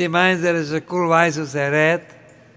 die meinen, er ist ein cool weißes Erät.